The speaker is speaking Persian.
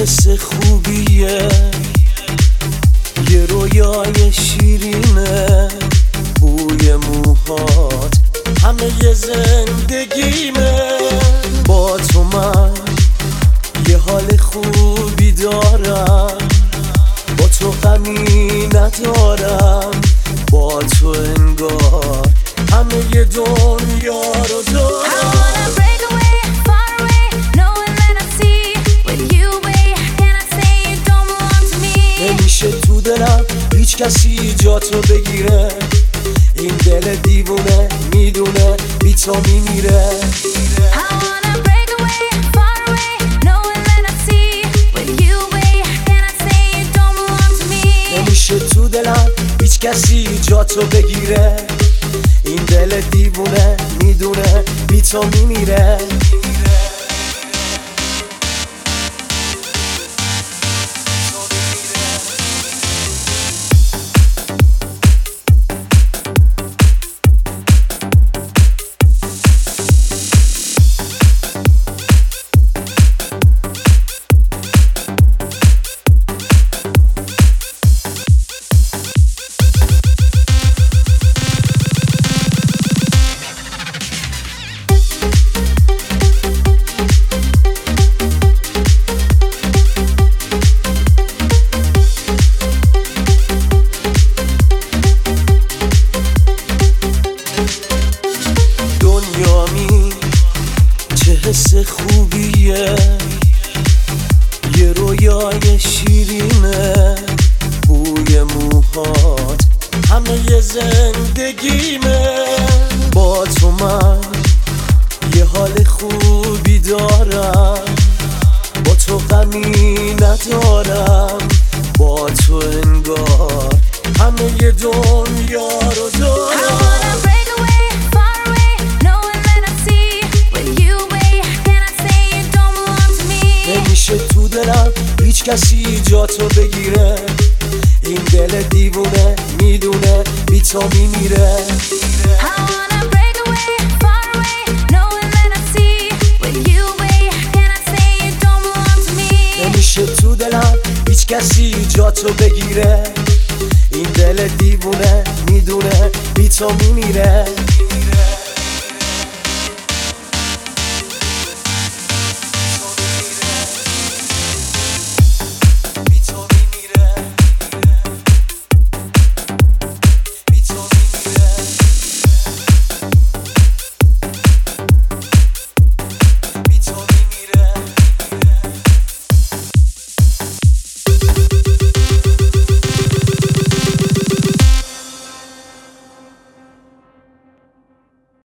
حس خوبیه. یه رویای شیرینه. بوی موهات همه یه زندگیمه. با تو من یه حال خوبی دارم. با تو غمی ندارم. با تو انگار همه یه دنیا رو دارم. هیچ کسی جا تو بگیره. این دل دیوونه می‌دونه بی تو میمیره? نمیشه تو دلم هیچ کسی جا تو بگیره. این دل دیوونه می‌دونه بی تو میمیره. خوبیه. یه رویای شیرینه. بوی موهات همه زندگیمه. با تو من یه حال خوبی دارم. با تو غمی ندارم. با تو انگار همه دنیا رو دارم. هیچ کسی جا تو بگیره. این دل دیوونه می‌دونه بی تو میمیره? نمیشه تو دلم هیچ کسی جا تو بگیره. این دل دیوونه می‌دونه بی تو میمیره.